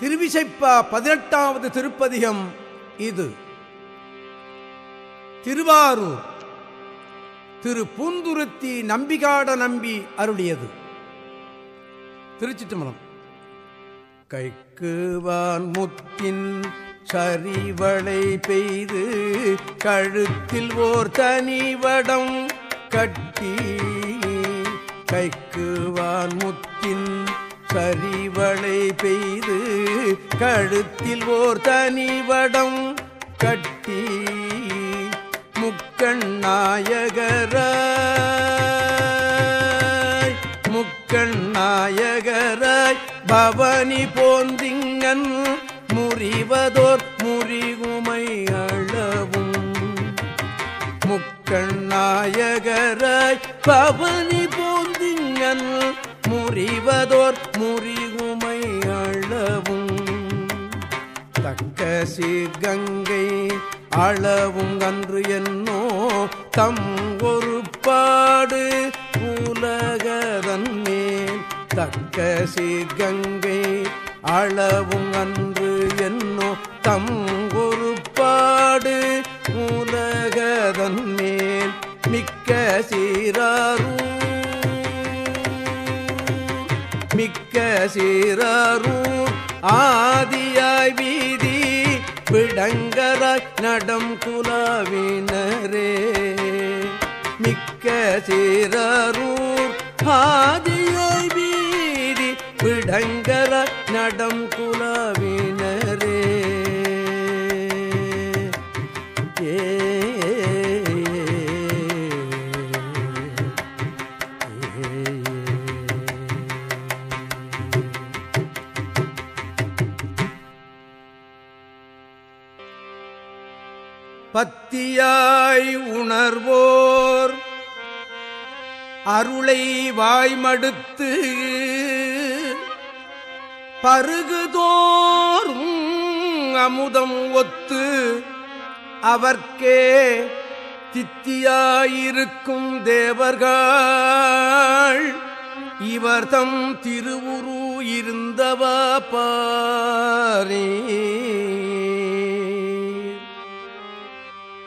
திருவிசைப்பா பதினெட்டாவது திருப்பதிகம் இது. திருவாரூர் திரு பூந்துருத்தி நம்பிகாட நம்பி அருளியது. திருச்சிட்டுமலம் கைக்குவான் முத்தின் சரிவளை பெய்து கழுத்தில் ஓர் தனிவடம் கட்டி கைக்குவான் முத்தின் கரிவளை பெய்து கழுத்தில் ஓர் தனிவடம் கட்டி முக்கண்ணாயகர முக்கண்ணாயகராய் பவனி போந்திங்கன் முறிவதோர் முறிகுமை அளவும். முக்கண்ணாயகராய் பவனி போ முறிவதோர் முறிகுமை அளவும். தக்க சீர்கங்கை அளவும் அன்று என்னோ தம் ஒரு பாடு உலகதன்மேல் தக்க சீர்கங்கை அளவும் அன்று என்னோ தம் ஒரு பாடு உலகதன்மேல். மிக்க சீராரூ மிக்க சீரரும் ஆதியாய் வீதி பிடங்கராய் நடம் குலாவினரே. மிக்க சீரரும் ஆதியாய் வீதி பிடங்கராய் நடம் குல பத்தியாய் உணர்வோர் அருளை வாய்மடுத்து பருகுதோறும் அமுதம் ஒத்து அவர்க்கே தித்தியாயிருக்கும் தேவர்கள். இவர்தம் திருவுரு இருந்தவா பாரே.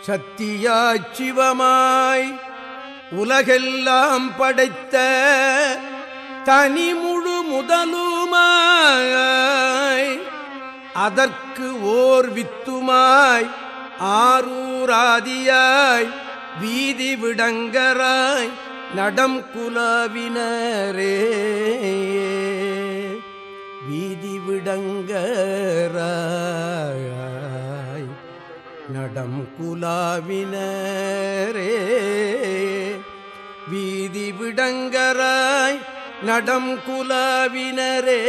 சத்தியாச் சிவமாய் உலகெல்லாம் படைத்த தனி முழு முதலுமாய் அதற்கு ஓர் வித்துமாய் ஆரூராதியாய் வீதி விடங்கராய் நடம் குலாவினரே. வீதி விடங்கராய். நடம் குலாவினரே. வீதி விடங்கராய் நடம் குலாவினரே.